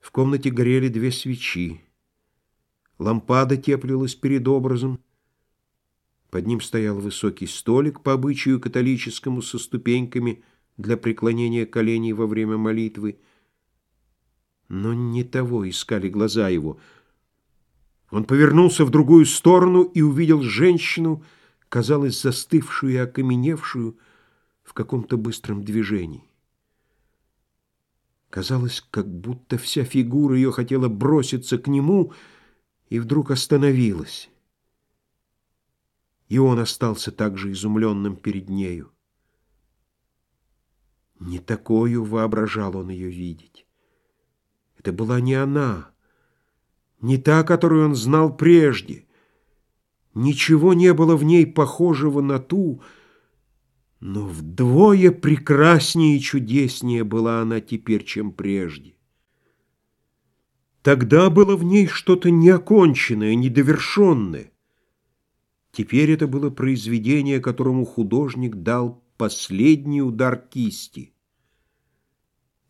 В комнате горели две свечи. Лампада теплилась перед образом. Под ним стоял высокий столик по обычаю католическому со ступеньками для преклонения коленей во время молитвы. Но не того искали глаза его. Он повернулся в другую сторону и увидел женщину, казалось, застывшую и окаменевшую в каком-то быстром движении. Казалось, как будто вся фигура ее хотела броситься к нему и вдруг остановилась. И он остался также изумленным перед нею. Не такую воображал он ее видеть. Это была не она, не та, которую он знал прежде. Ничего не было в ней похожего на ту, но вдвое прекраснее и чудеснее была она теперь, чем прежде. Тогда было в ней что-то неоконченное, недовершенное. Теперь это было произведение, которому художник дал последний удар кисти.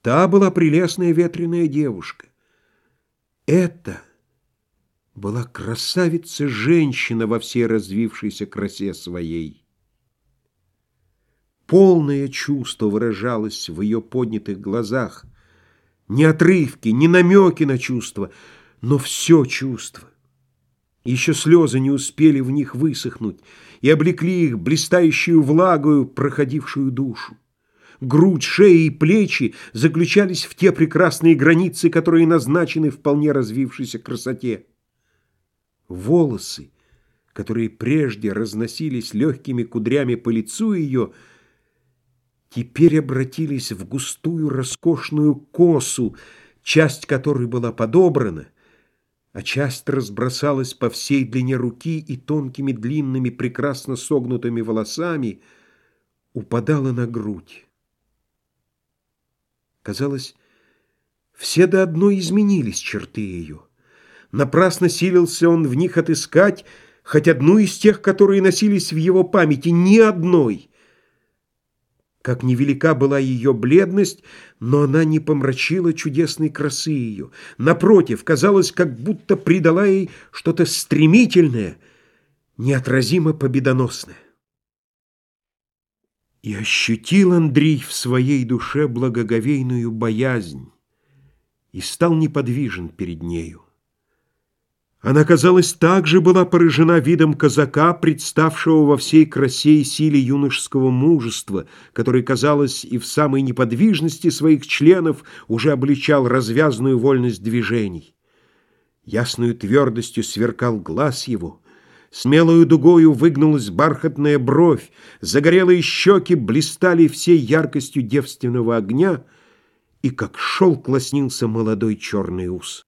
Та была прелестная ветреная девушка. Это была красавица-женщина во всей развившейся красе своей. Полное чувство выражалось в ее поднятых глазах. Не отрывки, не намеки на чувство, но все чувство. Еще слезы не успели в них высохнуть и облекли их блистающую влагою, проходившую душу. Грудь, шея и плечи заключались в те прекрасные границы, которые назначены вполне развившейся красоте. Волосы, которые прежде разносились легкими кудрями по лицу ее, — теперь обратились в густую роскошную косу, часть которой была подобрана, а часть разбросалась по всей длине руки и тонкими длинными прекрасно согнутыми волосами упадала на грудь. Казалось, все до одной изменились черты ее. Напрасно силился он в них отыскать хоть одну из тех, которые носились в его памяти, ни одной — как невелика была ее бледность, но она не помрачила чудесной красы ее. Напротив, казалось, как будто придала ей что-то стремительное, неотразимо победоносное. И ощутил Андрей в своей душе благоговейную боязнь и стал неподвижен перед нею. Она, казалось, также была поражена видом казака, представшего во всей красе и силе юношеского мужества, который, казалось, и в самой неподвижности своих членов уже обличал развязную вольность движений. Ясную твердостью сверкал глаз его, смелую дугою выгнулась бархатная бровь, загорелые щеки блистали всей яркостью девственного огня, и как шелк лоснился молодой черный ус.